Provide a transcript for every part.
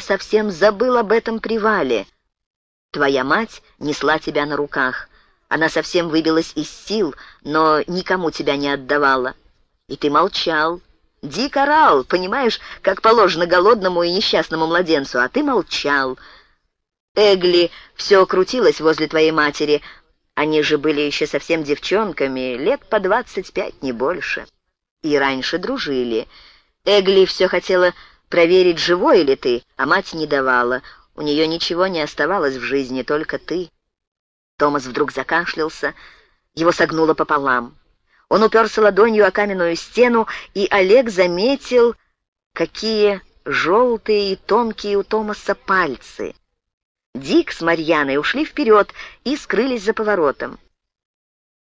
совсем забыл об этом привале. Твоя мать несла тебя на руках. Она совсем выбилась из сил, но никому тебя не отдавала. И ты молчал. Дик орал, понимаешь, как положено голодному и несчастному младенцу, а ты молчал. Эгли все крутилось возле твоей матери. Они же были еще совсем девчонками, лет по двадцать пять, не больше. И раньше дружили. Эгли все хотела проверить, живой ли ты, а мать не давала. У нее ничего не оставалось в жизни, только ты. Томас вдруг закашлялся, его согнуло пополам. Он уперся ладонью о каменную стену, и Олег заметил, какие желтые и тонкие у Томаса пальцы. Дик с Марьяной ушли вперед и скрылись за поворотом.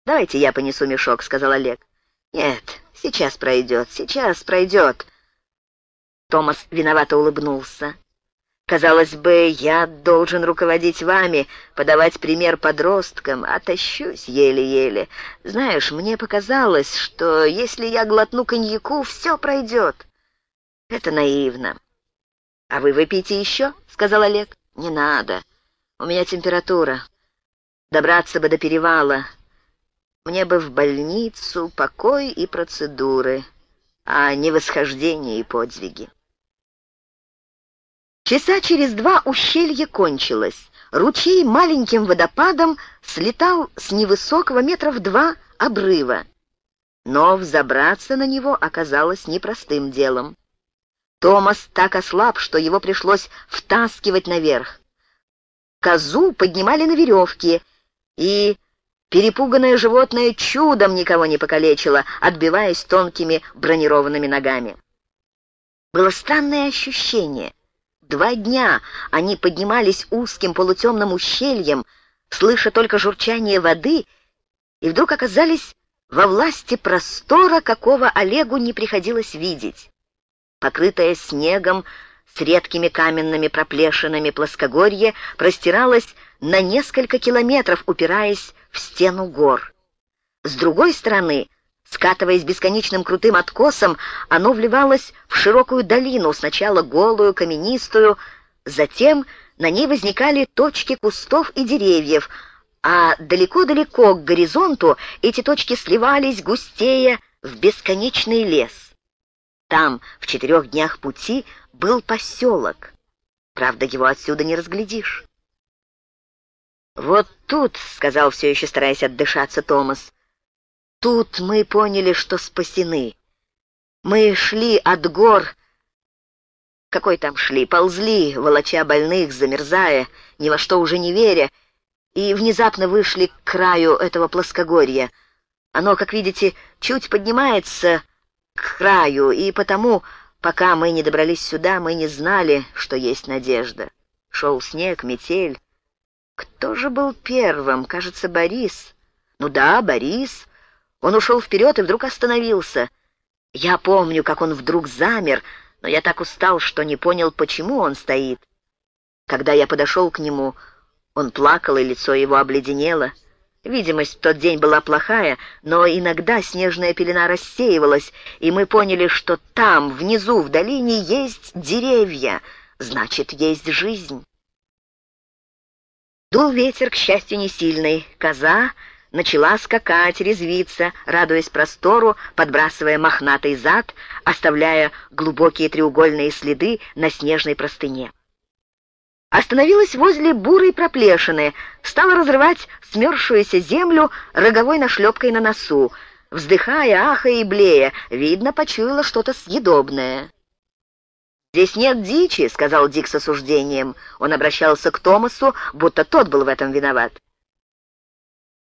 «Давайте я понесу мешок», — сказал Олег. «Нет, сейчас пройдет, сейчас пройдет». Томас виновато улыбнулся. Казалось бы, я должен руководить вами, подавать пример подросткам, а тащусь еле-еле. Знаешь, мне показалось, что если я глотну коньяку, все пройдет. Это наивно. «А вы выпьете еще?» — сказал Олег. «Не надо. У меня температура. Добраться бы до перевала. Мне бы в больницу, покой и процедуры, а не восхождение и подвиги». Часа через два ущелье кончилось. Ручей маленьким водопадом слетал с невысокого метров два обрыва. Но взобраться на него оказалось непростым делом. Томас так ослаб, что его пришлось втаскивать наверх. Козу поднимали на веревке, и перепуганное животное чудом никого не покалечило, отбиваясь тонкими бронированными ногами. Было странное ощущение — Два дня они поднимались узким полутемным ущельем, слыша только журчание воды, и вдруг оказались во власти простора, какого Олегу не приходилось видеть. Покрытое снегом, с редкими каменными проплешинами плоскогорье простиралось на несколько километров, упираясь в стену гор. С другой стороны — Скатываясь бесконечным крутым откосом, оно вливалось в широкую долину, сначала голую, каменистую, затем на ней возникали точки кустов и деревьев, а далеко-далеко к горизонту эти точки сливались густее в бесконечный лес. Там, в четырех днях пути, был поселок. Правда, его отсюда не разглядишь. «Вот тут», — сказал все еще стараясь отдышаться Томас, — Тут мы поняли, что спасены. Мы шли от гор... Какой там шли? Ползли, волоча больных, замерзая, ни во что уже не веря, и внезапно вышли к краю этого плоскогорья. Оно, как видите, чуть поднимается к краю, и потому, пока мы не добрались сюда, мы не знали, что есть надежда. Шел снег, метель. Кто же был первым? Кажется, Борис. Ну да, Борис. Он ушел вперед и вдруг остановился. Я помню, как он вдруг замер, но я так устал, что не понял, почему он стоит. Когда я подошел к нему, он плакал, и лицо его обледенело. Видимость в тот день была плохая, но иногда снежная пелена рассеивалась, и мы поняли, что там, внизу, в долине, есть деревья, значит, есть жизнь. Дул ветер, к счастью, не сильный. Коза начала скакать, резвиться, радуясь простору, подбрасывая мохнатый зад, оставляя глубокие треугольные следы на снежной простыне. Остановилась возле бурой проплешины, стала разрывать смерзшуюся землю роговой нашлепкой на носу, вздыхая, ахая и блея, видно, почуяла что-то съедобное. «Здесь нет дичи», — сказал Дик с осуждением. Он обращался к Томасу, будто тот был в этом виноват.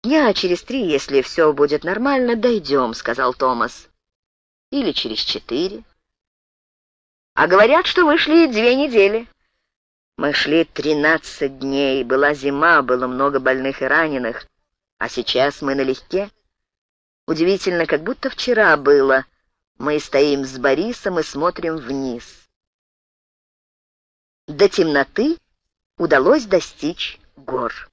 «Дня через три, если все будет нормально, дойдем», — сказал Томас. «Или через четыре». «А говорят, что вы шли две недели». «Мы шли тринадцать дней, была зима, было много больных и раненых, а сейчас мы налегке. Удивительно, как будто вчера было. Мы стоим с Борисом и смотрим вниз». До темноты удалось достичь гор.